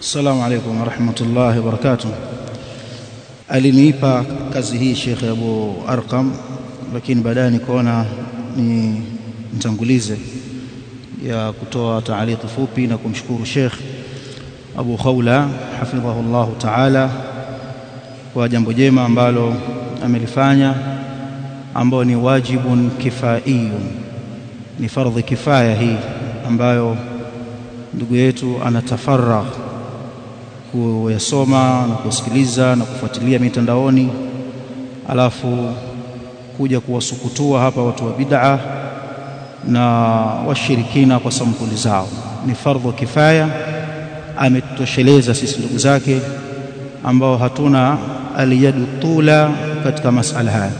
Assalamu alaikum warahmatullahi wabarakatuh. Aliniipa kazi hii Sheikh Abu Arqam, lakini baadaye nikaona ni mtangulize ya kutoa taaliki fupi na kumshukuru Sheikh Abu Khawla hafidhahu Allah taala kwa jambo jema ambalo amelifanya, ambao ni wajibun kifaiyun, ni fardhi kifaya hii ambayo ndugu yetu anatafaragh kuyasoma na kusikiliza na kufuatilia mitandaoni, alafu kuja kuwasukutua hapa watu wa bid'a na washirikina kwa sampuli zao. Ni fardhu kifaya, ametosheleza sisi ndugu zake ambao hatuna aliyadu tula katika masala haya.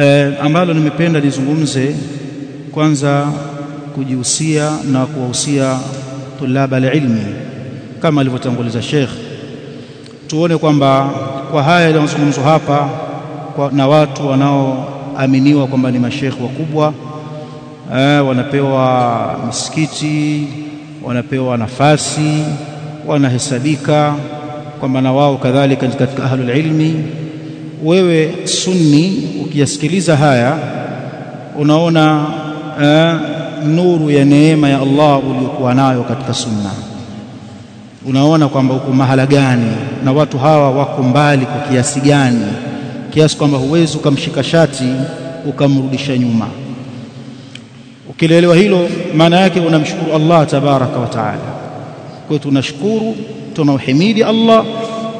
E, ambalo nimependa nizungumze kwanza kujihusia na kuwahusia tulaba alilmi kama alivyotanguliza Sheikh, tuone kwamba kwa haya yanayozungumzwa hapa kwa, na watu wanaoaminiwa kwamba ni mashekhi wakubwa eh, wanapewa misikiti, wanapewa nafasi, wanahesabika kwamba na wao kadhalika katika ahlul ilmi. Wewe sunni ukiyasikiliza haya unaona eh, nuru ya neema ya Allah uliyokuwa nayo katika sunna unaona kwamba uko mahala gani? Na watu hawa wako mbali kwa kiasi gani, kiasi kwamba huwezi ukamshika shati ukamrudisha nyuma. Ukielewa hilo, maana yake unamshukuru Allah tabaraka wa taala. Kwa tunashukuru, tunauhimidi Allah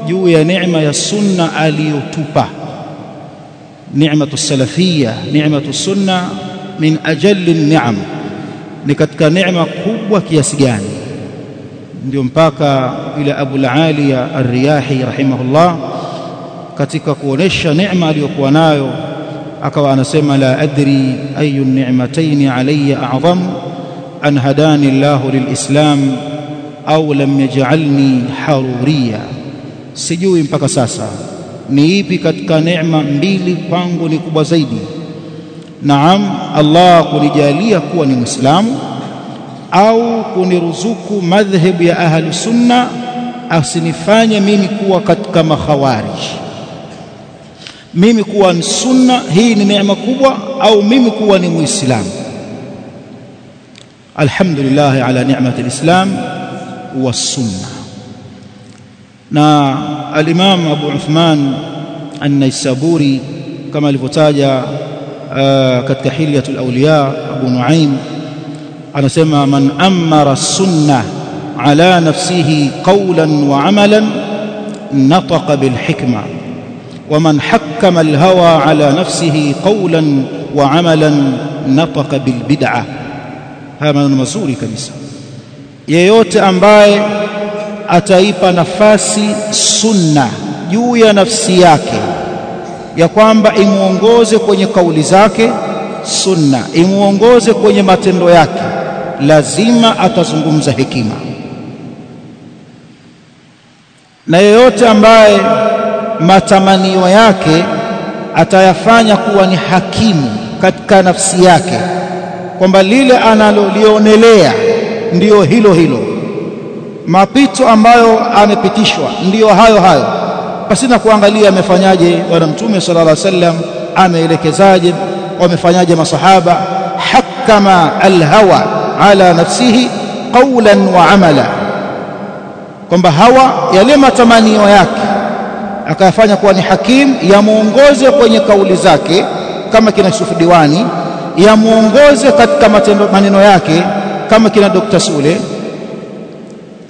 juu ya neema ya sunna aliyotupa, ni'matu salafia, ni'matu sunna min ajalli ni'am, ni katika neema kubwa kiasi gani ndio mpaka ila Abul Aliya Ar-Riyahi rahimahullah katika kuonesha neema aliyokuwa nayo akawa anasema la adri ayu ni'matayn alayya a'zam an hadani Allahu lilislam au lam yaj'alni haruriya, sijui mpaka sasa ni ipi katika neema mbili kwangu ni kubwa zaidi. Naam, Allah kunijalia kuwa ni Muislamu au kuniruzuku madhhabu ya ahli sunna, asinifanye mimi kuwa katika makhawarij. Mimi kuwa ni sunna, hii ni neema kubwa, au mimi kuwa ni muislamu. Alhamdulillah ala ni'mati alislam sunna. Na alimam Abu Uthman an-Naisaburi kama alivyotaja katika Hilyatul Awliya Abu Nuaim anasema man amara sunna ala nafsihi qawlan wa amalan nataqa bil hikma wa man hakkama al hawa ala nafsihi qawlan wa amalan nataqa bil bid'ah. Haya maneno mazuri kabisa. Yeyote ambaye ataipa nafasi sunna juu ya nafsi yake ya kwamba imuongoze kwenye kauli zake, sunna imuongoze kwenye matendo yake lazima atazungumza hekima, na yeyote ambaye matamanio yake atayafanya kuwa ni hakimu katika nafsi yake, kwamba lile analolionelea ndiyo hilo hilo, mapito ambayo amepitishwa ndiyo hayo hayo, pasina kuangalia amefanyaje Bwana Mtume sallallahu alaihi wasallam, ameelekezaje, wamefanyaje masahaba, hakama alhawa ala nafsihi qawlan wa amala, kwamba hawa yale matamanio yake akayafanya kuwa ni hakim, yamuongoze kwenye kauli zake kama kina Yusuf Diwani, yamuongoze katika matendo maneno yake kama kina Dr. Sule.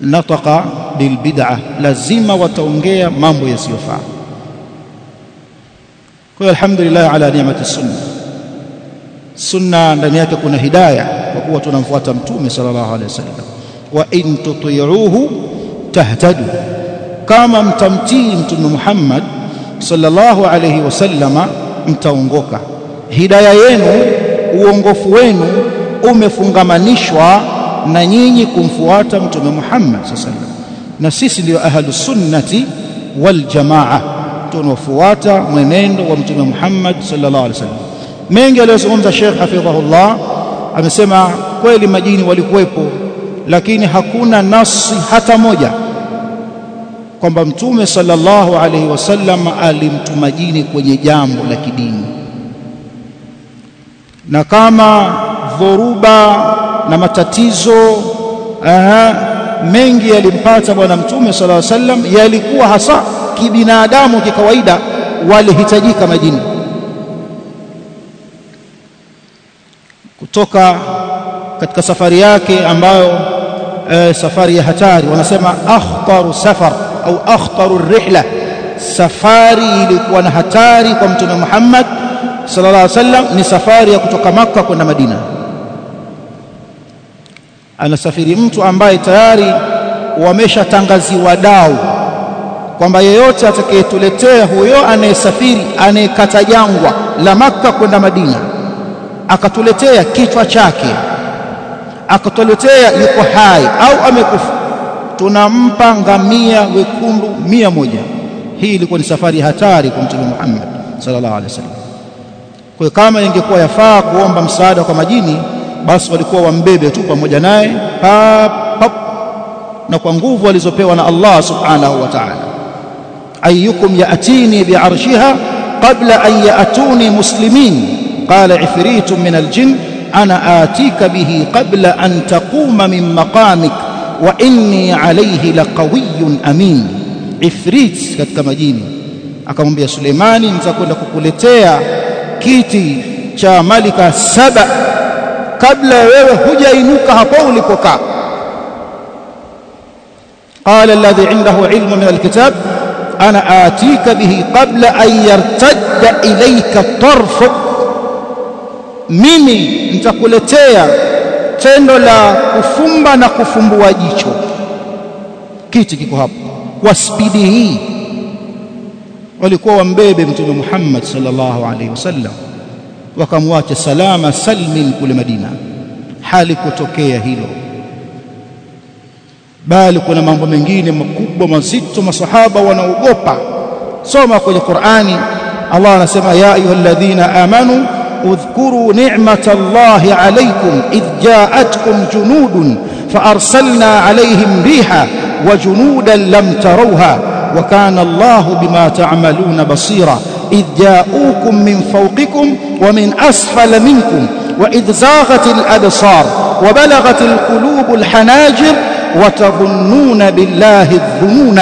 nataka bilbid'a lazima wataongea mambo yasiyofaa. Kwa alhamdulillah ala ni'mati sunna. Sunna ndani yake kuna hidayah kwa kuwa tunamfuata mtume sallallahu alaihi wasallam, wa in tuti'uhu tahtadu, kama mtamtii mtume Muhammad sallallahu alaihi wasallama mtaongoka. Hidaya yenu, uongofu wenu umefungamanishwa na nyinyi kumfuata mtume Muhammad sallallahu alaihi wasallam, na sisi ndio ahlus sunnati wal jamaa, tunafuata mwenendo wa mtume Muhammad sallallahu alaihi wasallam. Mengi aliyozungumza Sheikh hafidhahullah amesema kweli majini walikuwepo lakini hakuna nasi hata moja kwamba mtume sallallahu alaihi wasallam alimtuma jini kwenye jambo la kidini. Na kama dhoruba na matatizo aha, mengi yalimpata bwana mtume sallallahu alaihi wasallam yalikuwa hasa kibinadamu kikawaida walihitajika majini kutoka katika safari yake ambayo e, safari ya hatari. Wanasema akhtaru safar au akhtaru rihla. Safari ilikuwa na hatari kwa mtume Muhammad sallallahu alaihi wasallam ni safari ya kutoka maka kwenda Madina. Anasafiri mtu ambaye tayari wameshatangaziwa dau kwamba yeyote atakayetuletea huyo anayesafiri anayekata jangwa la maka kwenda Madina akatuletea kichwa chake akatuletea yuko hai au amekufa. Tunampa ngamia wekundu mia moja. Hii ilikuwa ni safari hatari kwa mtume Muhammad sallallahu alaihi wasallam. Kwa kama ingekuwa yafaa kuomba msaada kwa majini basi walikuwa wambebe tu pamoja naye na kwa nguvu alizopewa na Allah subhanahu wa ta'ala. Ayyukum ya'tini bi'arshiha qabla an ya'tuni muslimin قال عفريت من الجن أنا آتيك به قبل أن تقوم من مقامك وإني عليه لقوي أمين. عفريت كتك مجين أكام بيا سليماني نتقول لك كولتيا كيتي شا ملك سبأ قبل ويو هجينوك هقولك وكا قال الذي عنده علم من الكتاب أنا آتيك به قبل أن يرتد إليك طرفك mimi nitakuletea tendo la kufumba na kufumbua jicho. Kiti kiko hapo. Kwa spidi hii walikuwa wambebe mtume Muhammad sallallahu alaihi wasallam wakamwacha salama salmin kule Madina. Hali kutokea hilo. Bali kuna mambo mengine makubwa mazito masahaba wanaogopa. Soma kwenye Qur'ani Allah anasema ya ayuha ayyuhalladhina amanu اذكروا نعمة الله عليكم إذ جاءتكم جنود فأرسلنا عليهم ريحا وجنودا لم تروها وكان الله بما تعملون بصيرا إذ جاءوكم من فوقكم ومن أسفل منكم وإذ زاغت الأبصار وبلغت القلوب الحناجر وتظنون بالله الظنون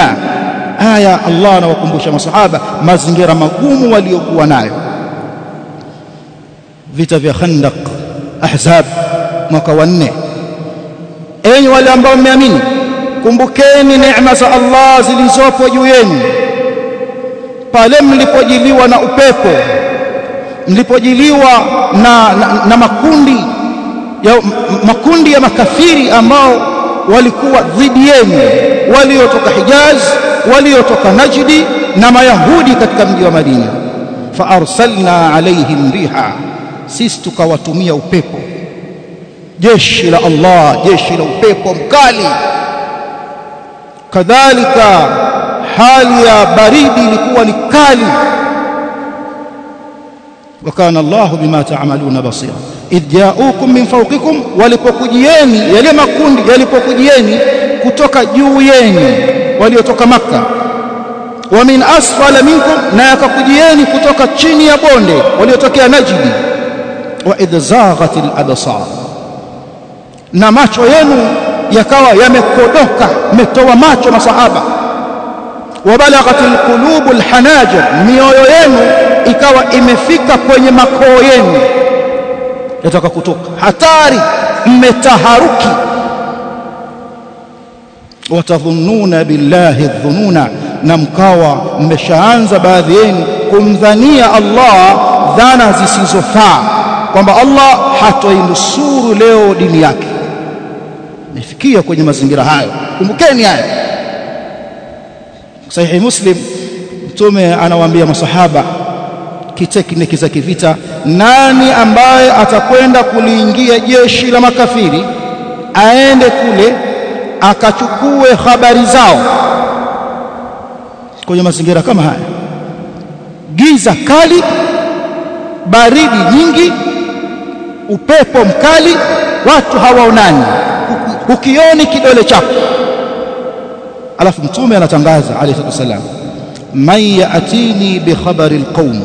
آية الله anawakumbusha masahaba mazingira magumu waliokuwa nayo vita vya Khandaq Ahzab mwaka wa nne. Enyi wale ambao mmeamini kumbukeni neema za Allah zilizopo juu yenu. Pale mlipojiliwa na upepo mlipojiliwa na, na, na makundi ya, makundi ya makafiri ambao walikuwa dhidi yenu waliotoka Hijaz waliotoka Najdi na Mayahudi katika mji wa Madina. Fa arsalna alaihim riha sisi tukawatumia upepo. Jeshi la Allah jeshi la upepo mkali. Kadhalika hali ya baridi ilikuwa ni kali. Wa kana Allah bima taamaluna basira. Idh ja'ukum min fawqikum walipokujieni yale makundi yalipokujieni kutoka juu yenu waliotoka Makka, wa min asfala minkum na yakakujieni kutoka chini ya bonde waliotokea Najdi wa idh zaghatil absar na macho yenu yakawa yamekodoka metoa macho masahaba wa balaghatil qulubul hanajir mioyo yenu ikawa imefika kwenye makoo yenu yataka kutoka hatari mmetaharuki watadhunnuna billahi dhununa na mkawa mmeshaanza baadhi yenu kumdhania Allah dhana zisizofaa kwamba Allah hatoinusuru leo dini yake. Nifikia kwenye mazingira hayo. Kumbukeni haya. Sahihi muslim mtume anawaambia masahaba kitekniki za kivita nani ambaye atakwenda kuliingia jeshi la makafiri aende kule akachukue habari zao? Kwenye mazingira kama haya giza kali baridi nyingi upepo mkali watu hawaonani. Ukioni kidole chako. Alafu mtume anatangaza alayhi wasallam man yatini bi khabari alqaum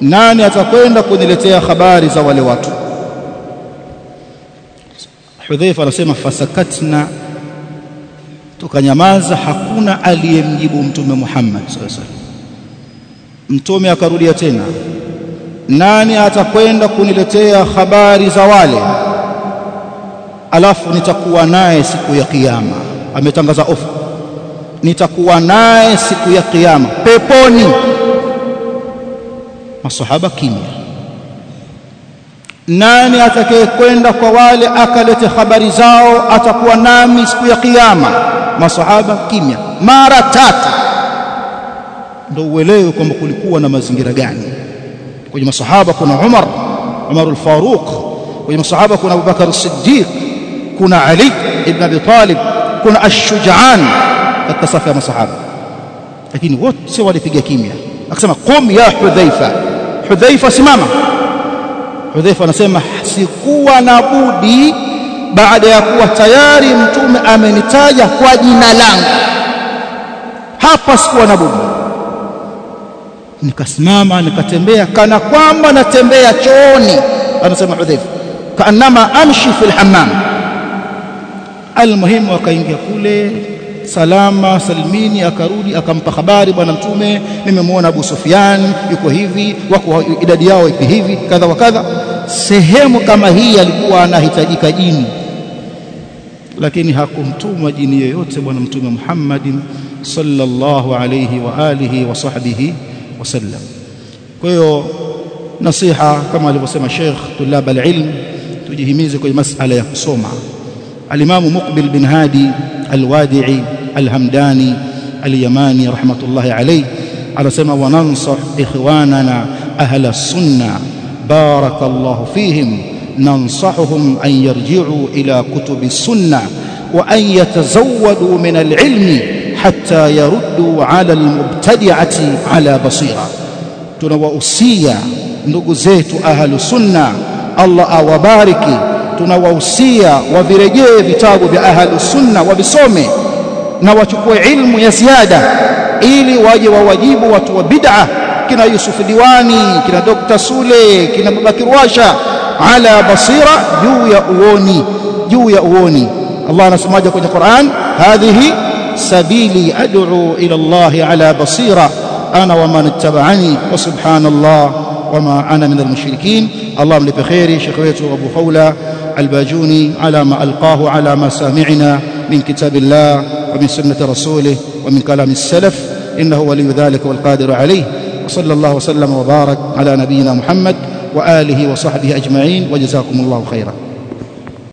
nani atakwenda kuniletea habari za wale watu? Hudhaifa anasema fasakatna tukanyamaza hakuna aliyemjibu mtume Muhammad sallallahu alaihi wasallam. Mtume akarudia tena nani atakwenda kuniletea habari za wale? Alafu nitakuwa naye siku ya kiyama. Ametangaza ofa. Nitakuwa naye siku ya kiyama. Peponi. Masahaba kimya. Nani atakayekwenda kwa wale akalete habari zao atakuwa nami siku ya kiyama? Masahaba kimya. Mara tatu. Ndio uelewe kwamba kulikuwa na mazingira gani kwenye masahaba kuna Umar Umar al-Faruq kwenye masahaba kuna Abubakar as-Siddiq kuna Ali ibn Abi Talib kuna ash-Shuja'an katika safu ya masahaba lakini wote walipiga kimya akasema qum ya Hudhaifa Hudhaifa simama Hudhaifa anasema sikuwa na budi baada ya kuwa tayari mtume amenitaja kwa jina langu hapa sikuwa na budi nikasimama nikatembea kana kwamba natembea chooni anasema Hudhaifa kaanama amshi fil hammam. Almuhimu akaingia kule salama salimini akarudi akampa habari bwana mtume nimemwona Abu Sufyan yuko hivi wako idadi yao ipi hivi kadha wa kadha. Sehemu kama hii alikuwa anahitajika jini. Lakini hakumtuma jini yoyote bwana mtume Muhammadin sallallahu alayhi wa alihi wa sahbihi wasallam kwa hiyo nasiha kama alivyosema Sheikh tulab alilm tujihimize kwenye masala ya kusoma alimamu Muqbil bin Hadi alwadi'i alhamdani alyamani rahmatullahi alayhi anasema wanansah ikhwanana ahla sunna barakallahu fihim ننصحهم أن يرجعوا إلى كتب السنة وأن يتزودوا من العلم hatta yaruddu ala almubtadi'ati ala basira. Tunawahusia ndugu zetu ahlu sunna Allah awabariki. Tunawahusia wavirejee vitabu vya ahlu sunna wavisome na wachukue ilmu ya ziada ili waje wawajibu watu wa bid'a kina Yusuf Diwani kina Dr. Sule kina Babakir Washa ala basira juu ya uoni juu ya uoni. Allah anasemaje kwenye Qur'an? Hadhihi سبيلي أدعو إلى الله على بصيرة. أنا ومن اتبعني وسبحان الله وما أنا من المشركين. اللهم لبخير شيخ أبو خولة الباجوني على ما ألقاه على ما سامعنا من كتاب الله ومن سنة رسوله ومن كلام السلف. إنه ولي ذلك والقادر عليه. وصلى الله وسلم وبارك على نبينا محمد وآله وصحبه أجمعين. وجزاكم الله خيرا.